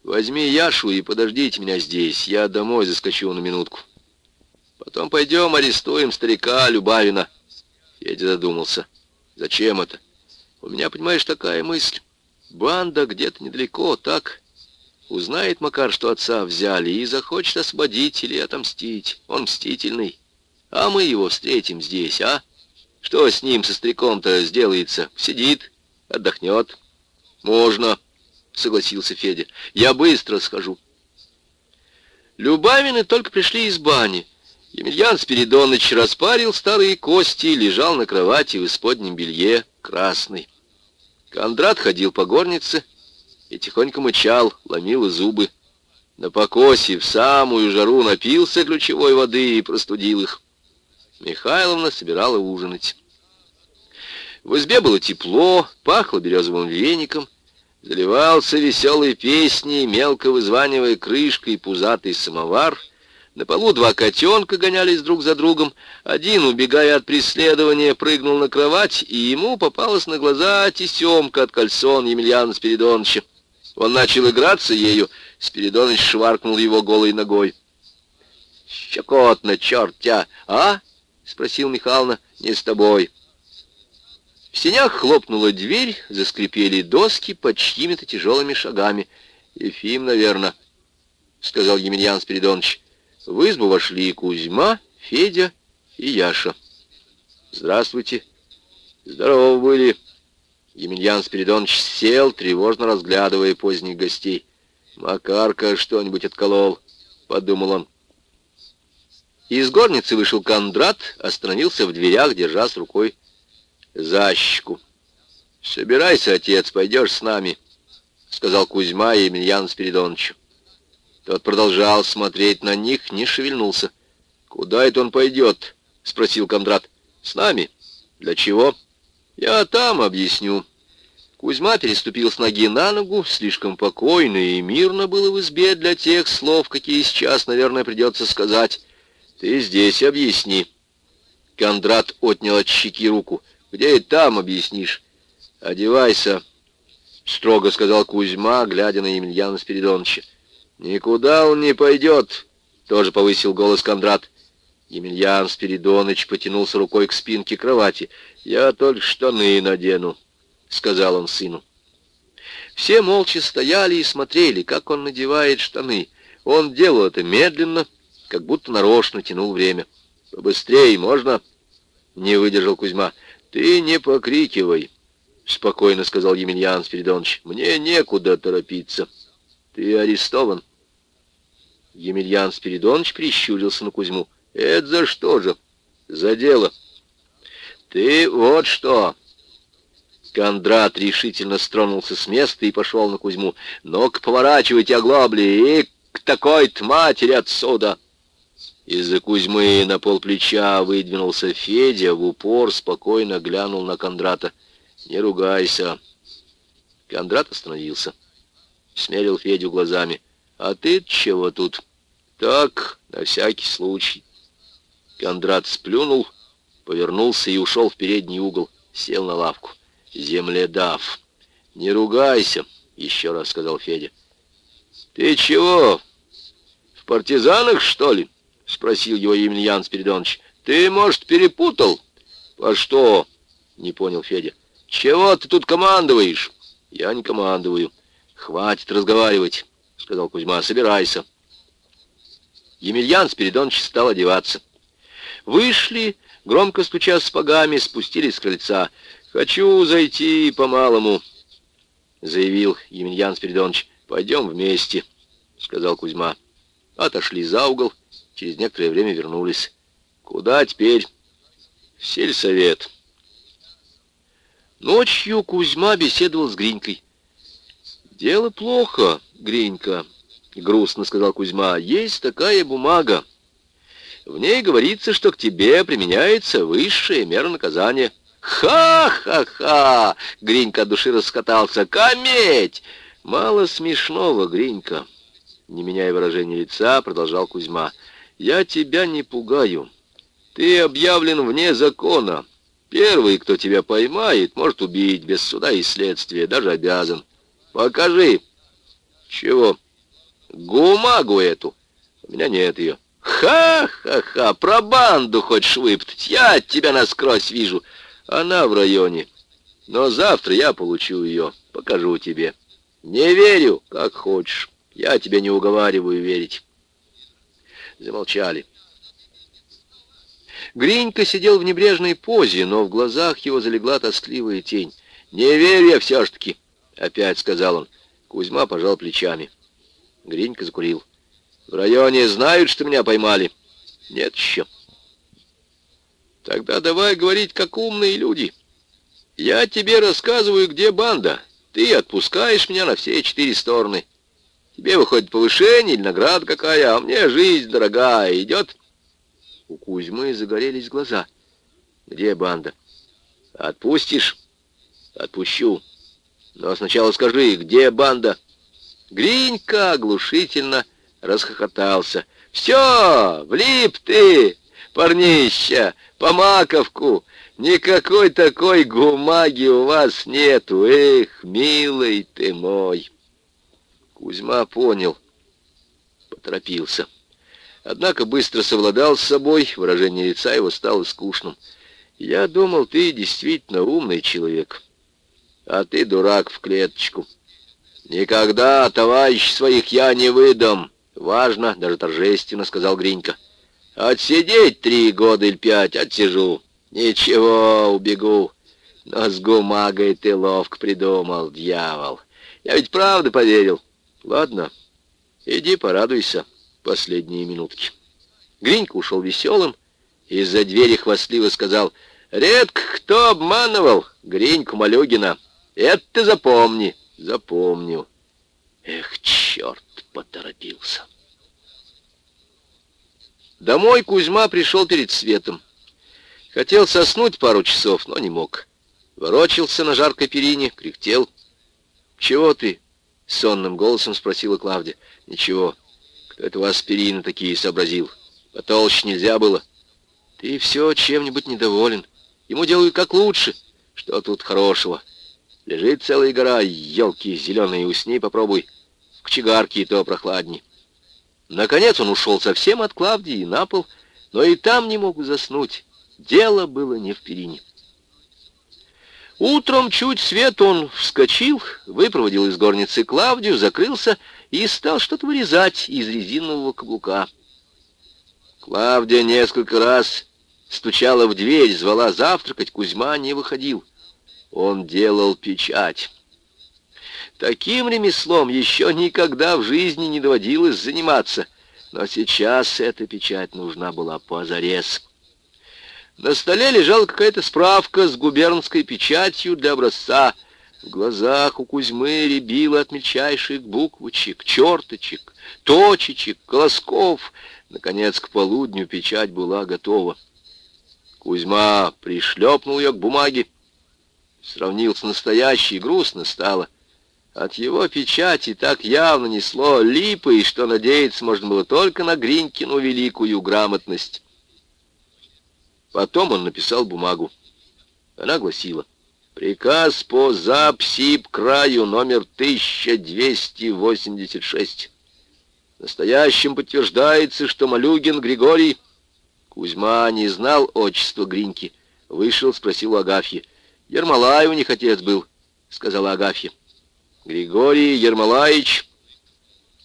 Возьми Яшу и подождите меня здесь. Я домой заскочу на минутку. Потом пойдем арестуем старика Любавина. Федя задумался. Зачем это? У меня, понимаешь, такая мысль. Банда где-то недалеко, так? Узнает Макар, что отца взяли, и захочет освободить или отомстить. Он мстительный. А мы его встретим здесь, а? Что с ним, со стариком-то, сделается? Сидит, отдохнет. Можно, согласился Федя. Я быстро схожу. Любавины только пришли из бани. Емельян Спиридоныч распарил старые кости, лежал на кровати в исподнем белье, красный. Кондрат ходил по горнице и тихонько мычал, ломил зубы. На покосе в самую жару напился ключевой воды и простудил их. Михайловна собирала ужинать. В избе было тепло, пахло березовым веником, заливался веселой песней, мелко вызванивая крышкой пузатый самовар. На полу два котенка гонялись друг за другом. Один, убегая от преследования, прыгнул на кровать, и ему попалась на глаза тесемка от кальсон Емельяна Спиридоновича. Он начал играться ею, Спиридоныч шваркнул его голой ногой. «Щекотно, черт тебя, а?» — спросил Михайловна. «Не с тобой». В сенях хлопнула дверь, заскрипели доски под чьими-то тяжелыми шагами. «Ефим, наверное», — сказал Емельян Спиридонович. В избу вошли Кузьма, Федя и Яша. «Здравствуйте». «Здорово были». Емельян Спиридонович сел, тревожно разглядывая поздних гостей. «Макарка что-нибудь отколол», — подумал он. Из горницы вышел Кондрат, остановился в дверях, держа с рукой защику. «Собирайся, отец, пойдешь с нами», — сказал Кузьма и Емельян Спиридоновичу. Тот продолжал смотреть на них, не шевельнулся. «Куда это он пойдет?» — спросил Кондрат. «С нами. Для чего?» «Я там объясню». Кузьма переступил с ноги на ногу, слишком покойно и мирно было в избе для тех слов, какие сейчас, наверное, придется сказать. «Ты здесь объясни». Кондрат отнял от щеки руку. Где и там объяснишь? Одевайся, строго сказал Кузьма, глядя на Емельяна Спиридоновича. Никуда он не пойдет, тоже повысил голос Кондрат. Емельян Спиридонович потянулся рукой к спинке кровати. «Я только штаны надену», — сказал он сыну. Все молча стояли и смотрели, как он надевает штаны. Он делал это медленно, как будто нарочно тянул время. «Побыстрее, можно?» — не выдержал Кузьма. «Ты не покрикивай», — спокойно сказал Емельян Спиридонович. «Мне некуда торопиться. Ты арестован». Емельян Спиридонович прищурился на Кузьму. «Это за что же?» «За дело». «Ты вот что!» Кондрат решительно стронулся с места и пошел на Кузьму. «Ну-ка, поворачивайте оглобли и к такой-то матери отсюда!» Из-за Кузьмы на полплеча выдвинулся Федя, в упор спокойно глянул на Кондрата. «Не ругайся». Кондрат остановился. Смерил Федю глазами. «А ты чего тут?» «Так, на всякий случай». Кондрат сплюнул, повернулся и ушел в передний угол. Сел на лавку. «Земледав». «Не ругайся», — еще раз сказал Федя. «Ты чего, в партизанах, что ли?» — спросил его Емельян Спиридонович. «Ты, может, перепутал?» «А что?» — не понял Федя. «Чего ты тут командуешь?» «Я не командую». «Хватит разговаривать», — сказал Кузьма. «Собирайся». Емельян Спиридонович стал одеваться. Вышли, громко стуча сапогами, спустились с крыльца. «Хочу зайти по-малому», — заявил Емельян Спиридонович. «Пойдем вместе», — сказал Кузьма. Отошли за угол Через некоторое время вернулись. Куда теперь? В сельсовет. Ночью Кузьма беседовал с Гринькой. «Дело плохо, Гринька», — грустно сказал Кузьма. «Есть такая бумага. В ней говорится, что к тебе применяется высшая мера наказания». «Ха-ха-ха!» — Гринька от души раскатался. «Кометь!» «Мало смешного, Гринька!» Не меняя выражения лица, продолжал Кузьма. Я тебя не пугаю. Ты объявлен вне закона. Первый, кто тебя поймает, может убить без суда и следствия, даже обязан. Покажи. Чего? Гумагу эту. У меня нет ее. Ха-ха-ха, про банду хочешь выптать? Я тебя насквозь вижу. Она в районе. Но завтра я получу ее. Покажу тебе. Не верю, как хочешь. Я тебя не уговариваю верить. Замолчали. Гринька сидел в небрежной позе, но в глазах его залегла тоскливая тень. «Не верю я все ж таки», — опять сказал он. Кузьма пожал плечами. Гринька закурил. «В районе знают, что меня поймали?» «Нет еще». «Тогда давай говорить, как умные люди. Я тебе рассказываю, где банда. Ты отпускаешь меня на все четыре стороны. Тебе выходит повышение или награда какая, а мне жизнь дорогая идет. У Кузьмы загорелись глаза. Где банда? Отпустишь? Отпущу. Но сначала скажи, где банда? Гринька оглушительно расхохотался. «Все, влип ты, парнища, по маковку! Никакой такой гумаги у вас нету! Эх, милый ты мой!» Кузьма понял, поторопился. Однако быстро совладал с собой, выражение лица его стало скучным. «Я думал, ты действительно умный человек, а ты дурак в клеточку. Никогда товарищ своих я не выдам. Важно, даже торжественно, сказал Гринька. Отсидеть три года или пять отсижу. Ничего, убегу. Но с гумагой ты ловко придумал, дьявол. Я ведь правда поверил. Ладно, иди порадуйся последние минутки. Гринька ушел веселым, из-за двери хвастливо сказал, «Редко кто обманывал Гриньку Малюгина. Это ты запомни». «Запомню». Эх, черт, поторопился. Домой Кузьма пришел перед светом. Хотел соснуть пару часов, но не мог. Ворочался на жаркой перине, кряхтел. «Чего ты?» — сонным голосом спросила Клавдия. «Ничего. Кто это у вас перины такие сообразил? Потолще нельзя было. Ты все чем-нибудь недоволен. Ему делают как лучше. Что тут хорошего? Лежит целая гора, елки зеленые, усни попробуй. В кочегарке и то прохладней». Наконец он ушел совсем от Клавдии на пол, но и там не мог заснуть. Дело было не в перине. Утром чуть свет он вскочил, выпроводил из горницы Клавдию, закрылся и стал что-то вырезать из резинового каблука. Клавдия несколько раз стучала в дверь, звала завтракать, Кузьма не выходил. Он делал печать. Таким ремеслом еще никогда в жизни не доводилось заниматься, но сейчас эта печать нужна была позарез. На столе лежала какая-то справка с губернской печатью для образца. В глазах у Кузьмы рябило от мельчайших буквочек, черточек, точечек, колосков. Наконец, к полудню печать была готова. Кузьма пришлепнул ее к бумаге, сравнил с настоящей, грустно стало. От его печати так явно несло липой, что надеяться можно было только на Гринькину великую грамотность. Потом он написал бумагу. Она гласила «Приказ по запсип краю номер 1286. Настоящим подтверждается, что Малюгин Григорий...» Кузьма не знал отчества Гриньки. Вышел, спросил у Агафьи. «Ермолай у них отец был», — сказала Агафья. «Григорий Ермолаевич...»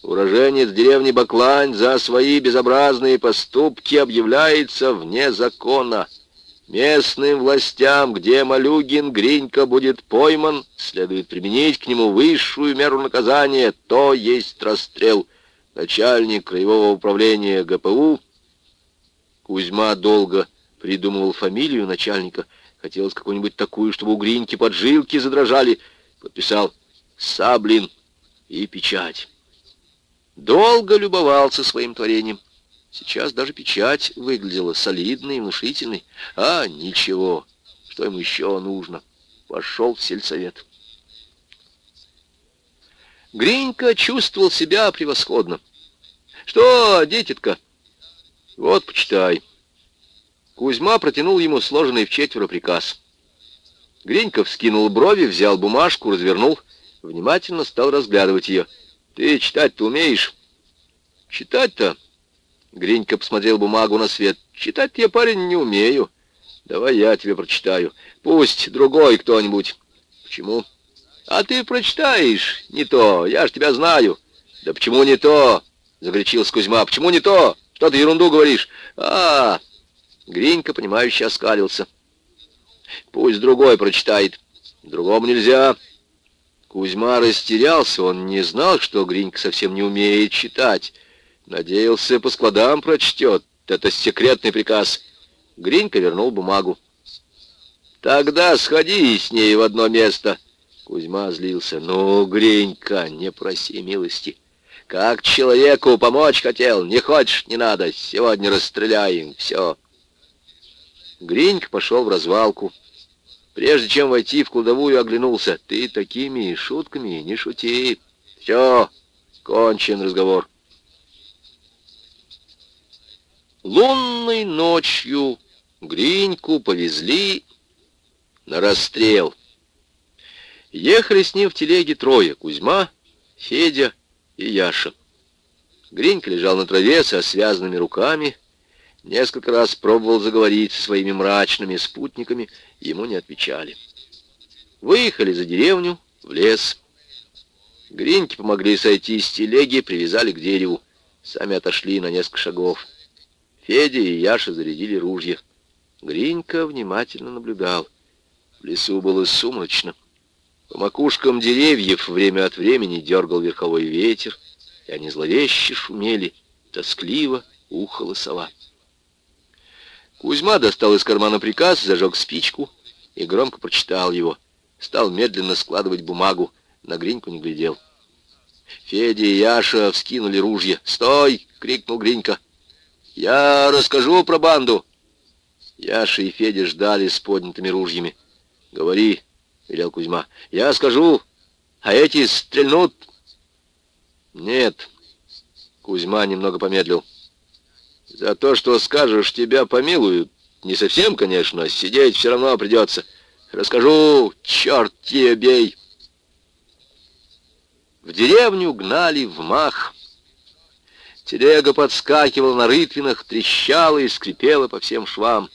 Уроженец деревни Баклань за свои безобразные поступки объявляется вне закона. Местным властям, где Малюгин Гринька будет пойман, следует применить к нему высшую меру наказания, то есть расстрел. Начальник краевого управления ГПУ Кузьма долго придумывал фамилию начальника. Хотелось какую-нибудь такую, чтобы у Гриньки поджилки задрожали. Подписал «Саблин» и печать. Долго любовался своим творением. Сейчас даже печать выглядела солидной и внушительной. А, ничего, что ему еще нужно? Пошел в сельсовет. Гринька чувствовал себя превосходно. «Что, дитятка?» «Вот, почитай». Кузьма протянул ему сложенный в четверо приказ. Гринька вскинул брови, взял бумажку, развернул, внимательно стал разглядывать ее. Ты читать-то умеешь? Читать-то? Гринька посмотрел бумагу на свет. Читать я, парень, не умею. Давай я тебе прочитаю. Пусть другой кто-нибудь. Почему? А ты прочитаешь не то. Я ж тебя знаю. Да почему не то? Загорячился Кузьма. Почему не то? Что ты ерунду говоришь? -а, -а. Гринька, понимающе оскалился. Пусть другой прочитает. Другому нельзя. Кузьма растерялся, он не знал, что Гринька совсем не умеет читать. Надеялся, по складам прочтет. Это секретный приказ. Гринька вернул бумагу. «Тогда сходи с ней в одно место». Кузьма злился. «Ну, Гринька, не проси милости. Как человеку помочь хотел. Не хочешь, не надо. Сегодня расстреляем. Все». Гринька пошел в развалку. Прежде чем войти в кладовую, оглянулся. «Ты такими шутками не шути. Все, кончен разговор». Лунной ночью Гриньку повезли на расстрел. Ехали с ним в телеге трое — Кузьма, Федя и Яша. Гринька лежал на траве со связанными руками, несколько раз пробовал заговорить со своими мрачными спутниками, ему не отвечали. Выехали за деревню, в лес. Гриньки помогли сойти с телеги, привязали к дереву, сами отошли на несколько шагов. Федя и Яша зарядили ружья. Гринька внимательно наблюдал. В лесу было сумрачно. По макушкам деревьев время от времени дергал верховой ветер, и они зловеще шумели, тоскливо ухала сова. Кузьма достал из кармана приказ, зажег спичку и громко прочитал его. Стал медленно складывать бумагу, на Гриньку не глядел. Федя и Яша вскинули ружья. «Стой!» — крикнул Гринька. «Я расскажу про банду!» Яша и Федя ждали с поднятыми ружьями. «Говори!» — велел Кузьма. «Я скажу, а эти стрельнут». «Нет», — Кузьма немного помедлил. «За то, что скажешь, тебя помилуют. Не совсем, конечно, сидеть все равно придется. Расскажу, черт тебе бей». В деревню гнали в мах. Телега подскакивала на рытвинах, трещала и скрипела по всем швам.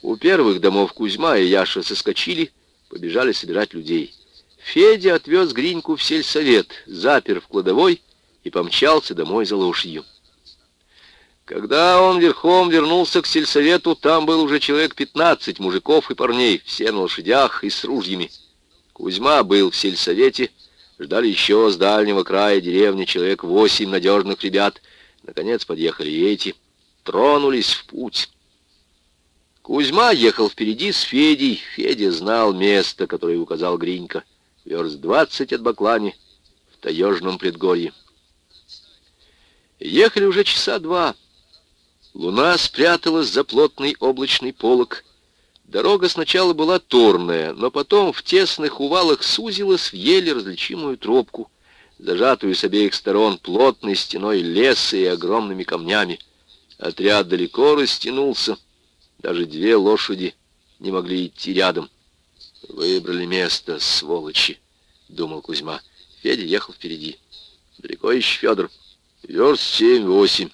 У первых домов Кузьма и Яша соскочили, побежали собирать людей. Федя отвез Гриньку в сельсовет, запер в кладовой и помчался домой за лошадью. Когда он верхом вернулся к сельсовету, там был уже человек 15 мужиков и парней, все на лошадях и с ружьями. Кузьма был в сельсовете, ждали еще с дальнего края деревни человек восемь надежных ребят. Наконец подъехали эти, тронулись в путь. Кузьма ехал впереди с Федей. Федя знал место, которое указал Гринька. Верст двадцать от Баклани, в таежном предгорье. Ехали уже часа два. Луна спряталась за плотный облачный полог. Дорога сначала была торная, но потом в тесных увалах сузилась в еле различимую тропку, зажатую с обеих сторон плотной стеной леса и огромными камнями. Отряд далеко растянулся, даже две лошади не могли идти рядом. Выбрали место, сволочи, думал Кузьма. Федя ехал впереди. Далеко еще Федор. Верст семь-восемь.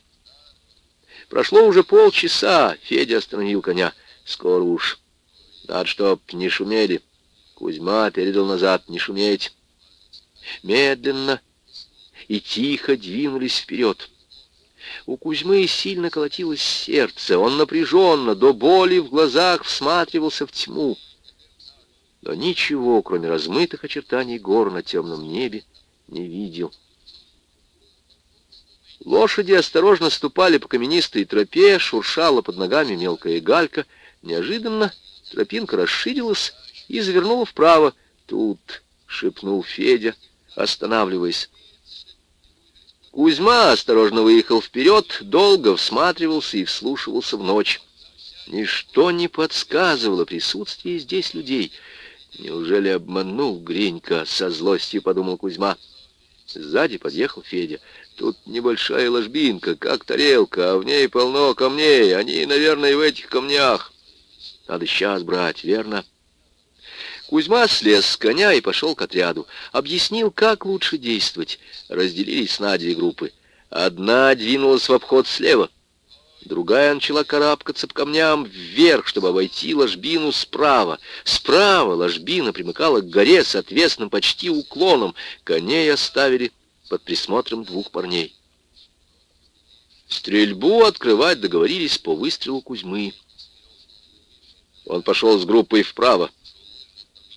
Прошло уже полчаса. Федя остановил коня. Скоро уж. Надо, чтоб не шумели. Кузьма передал назад. Не шуметь. Медленно и тихо двинулись вперед. У Кузьмы сильно колотилось сердце. Он напряженно, до боли в глазах всматривался в тьму. Но ничего, кроме размытых очертаний гор на темном небе, не видел. Лошади осторожно ступали по каменистой тропе, шуршала под ногами мелкая галька. Неожиданно тропинка расширилась и завернула вправо. «Тут», — шепнул Федя, останавливаясь. Кузьма осторожно выехал вперед, долго всматривался и вслушивался в ночь. Ничто не подсказывало присутствие здесь людей. Неужели обманул Гринька? Со злостью подумал Кузьма. Сзади подъехал Федя. Тут небольшая ложбинка, как тарелка, а в ней полно камней. Они, наверное, в этих камнях. Надо сейчас брать, верно? Кузьма слез с коня и пошел к отряду. Объяснил, как лучше действовать. Разделились на две группы. Одна двинулась в обход слева. Другая начала карабкаться по камням вверх, чтобы обойти ложбину справа. Справа ложбина примыкала к горе с отвесным почти уклоном. Коней оставили под присмотром двух парней. Стрельбу открывать договорились по выстрелу Кузьмы. Он пошел с группой вправо.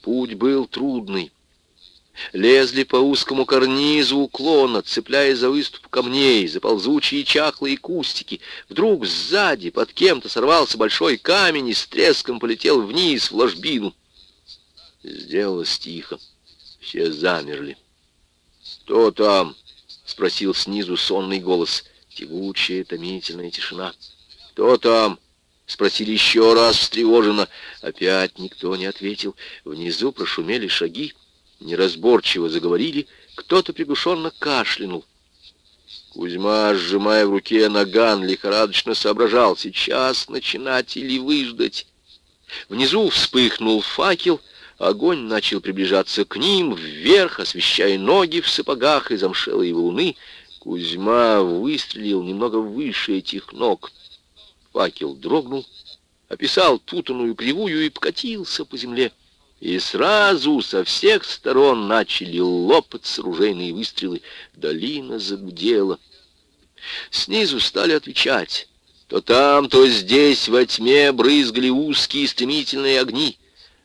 Путь был трудный. Лезли по узкому карнизу уклона, цепляясь за выступ камней, за ползучие чахлые кустики. Вдруг сзади под кем-то сорвался большой камень и с треском полетел вниз в ложбину. Сделалось тихо. Все замерли. «Кто там?» — спросил снизу сонный голос. Тягучая, томительная тишина. «Кто там?» Спросили еще раз встревоженно. Опять никто не ответил. Внизу прошумели шаги. Неразборчиво заговорили. Кто-то приглушенно кашлянул. Кузьма, сжимая в руке наган, лихорадочно соображал, сейчас начинать или выждать. Внизу вспыхнул факел, огонь начал приближаться к ним, вверх, освещая ноги в сапогах и замшелые луны. Кузьма выстрелил немного выше этих ног. Факел дрогнул, описал путанную кривую и покатился по земле. И сразу со всех сторон начали лопаться ружейные выстрелы. Долина загудела. Снизу стали отвечать. То там, то здесь во тьме брызгали узкие стремительные огни.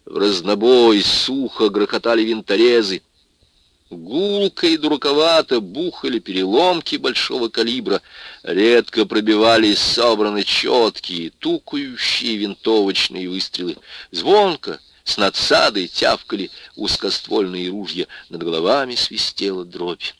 В разнобой сухо грохотали винторезы. Гулко и дураковато бухали переломки большого калибра, редко пробивались собраны четкие, тукающие винтовочные выстрелы. Звонко, с надсадой тявкали узкоствольные ружья, над головами свистела дробь.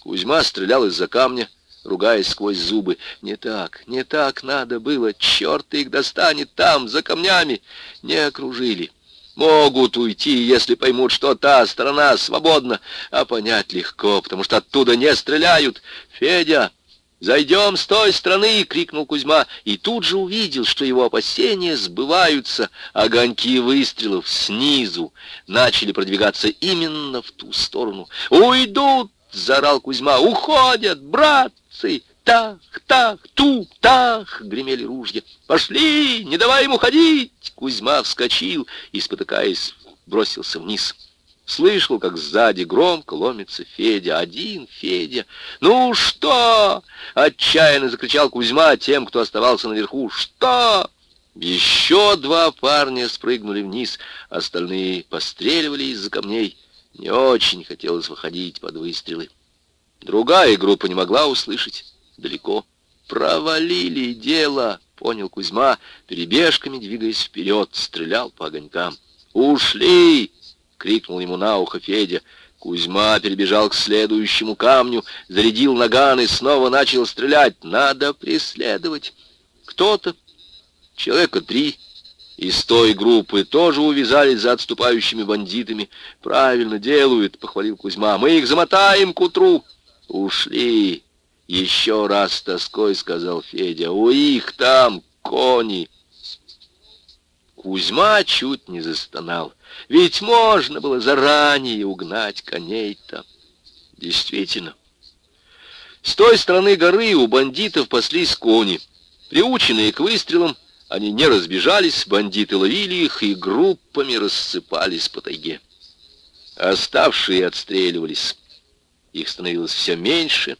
Кузьма стрелял из-за камня, ругаясь сквозь зубы. «Не так, не так надо было, черт их достанет там, за камнями!» Не окружили. Могут уйти, если поймут, что та сторона свободна, а понять легко, потому что оттуда не стреляют. «Федя, зайдем с той стороны!» — крикнул Кузьма, и тут же увидел, что его опасения сбываются. Огоньки выстрелов снизу начали продвигаться именно в ту сторону. «Уйдут!» — заорал Кузьма. «Уходят, братцы!» «Тах, тах, ту, тах!» — гремели ружья. «Пошли! Не давай ему ходить!» Кузьма вскочил и, спотыкаясь, бросился вниз. Слышал, как сзади громко ломится Федя. Один Федя. «Ну что?» — отчаянно закричал Кузьма тем, кто оставался наверху. «Что?» Еще два парня спрыгнули вниз, остальные постреливали из-за камней. Не очень хотелось выходить под выстрелы. Другая группа не могла услышать далеко. «Провалили дело!» — понял Кузьма, перебежками двигаясь вперед, стрелял по огонькам. «Ушли!» — крикнул ему на ухо Федя. Кузьма перебежал к следующему камню, зарядил наган и снова начал стрелять. «Надо преследовать!» Кто-то, человека три, из той группы тоже увязались за отступающими бандитами. «Правильно делают», — похвалил Кузьма. «Мы их замотаем к утру». «Ушли!» Еще раз с тоской сказал Федя. У их там кони. Кузьма чуть не застонал. Ведь можно было заранее угнать коней-то. Действительно. С той стороны горы у бандитов паслись кони. Приученные к выстрелам, они не разбежались, бандиты ловили их и группами рассыпались по тайге. Оставшие отстреливались. Их становилось все меньше,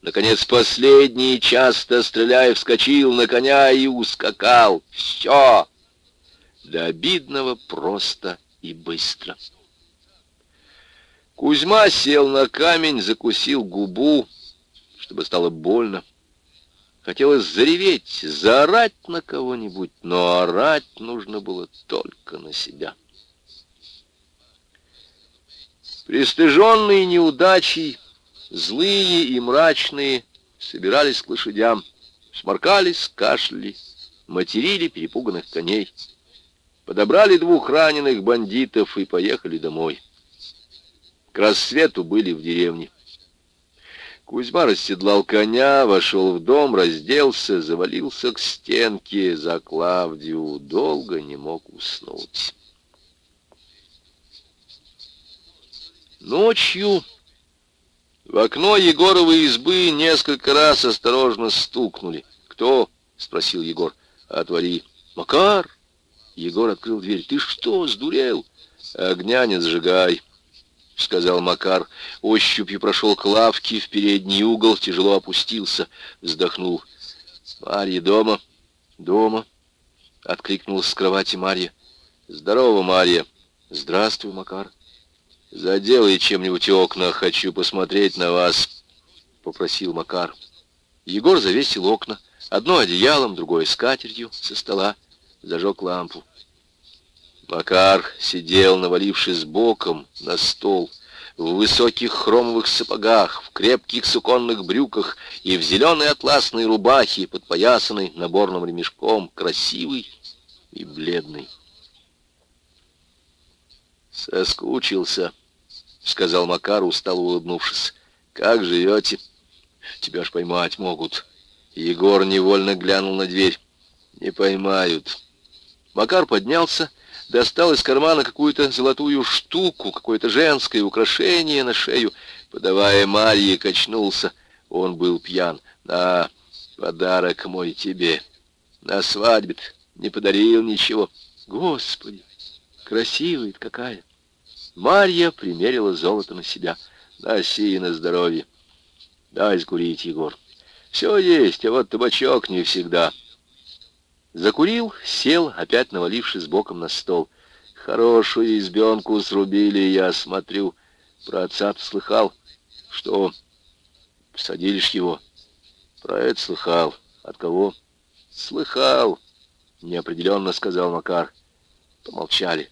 Наконец, последний, часто стреляя, вскочил на коня и ускакал. Все! До обидного просто и быстро. Кузьма сел на камень, закусил губу, чтобы стало больно. Хотелось зареветь, заорать на кого-нибудь, но орать нужно было только на себя. Пристыженный неудачей, Злые и мрачные собирались к лошадям, сморкались, кашляли, материли перепуганных коней. Подобрали двух раненых бандитов и поехали домой. К рассвету были в деревне. Кузьма расседлал коня, вошел в дом, разделся, завалился к стенке за Клавдию, долго не мог уснуть. Ночью в окно Егоровой избы несколько раз осторожно стукнули. «Кто?» — спросил Егор. «Отвори». «Макар!» Егор открыл дверь. «Ты что, сдурел?» «Огня не зажигай», — сказал Макар. Ощупью прошел к лавке в передний угол, тяжело опустился, вздохнул. «Марья дома?» «Дома», — откликнулась с кровати Марья. «Здорово, Марья». «Здравствуй, Макар». «Заделай чем-нибудь окна, хочу посмотреть на вас», — попросил Макар. Егор завесил окна, одно одеялом, другое скатертью со стола, зажег лампу. Макар сидел, навалившись боком на стол. в высоких хромовых сапогах, в крепких суконных брюках и в зеленой атласной рубахе, подпоясанной наборным ремешком, красивый и бледный. «Соскучился», — сказал Макар, устало улыбнувшись. «Как живете? Тебя ж поймать могут». Егор невольно глянул на дверь. «Не поймают». Макар поднялся, достал из кармана какую-то золотую штуку, какое-то женское украшение на шею. Подавая Марье, качнулся. Он был пьян. «На, подарок мой тебе. На свадьбе не подарил ничего. Господи, красивая какая!» Марья примерила золото на себя. «Носи на здоровье. Дай сгурить, Егор. Все есть, а вот табачок не всегда». Закурил, сел, опять навалившись боком на стол. Хорошую избенку срубили, я смотрю. Про отца слыхал? Что? Посадили его. Про это слыхал. От кого? Слыхал, неопределенно сказал Макар. Помолчали.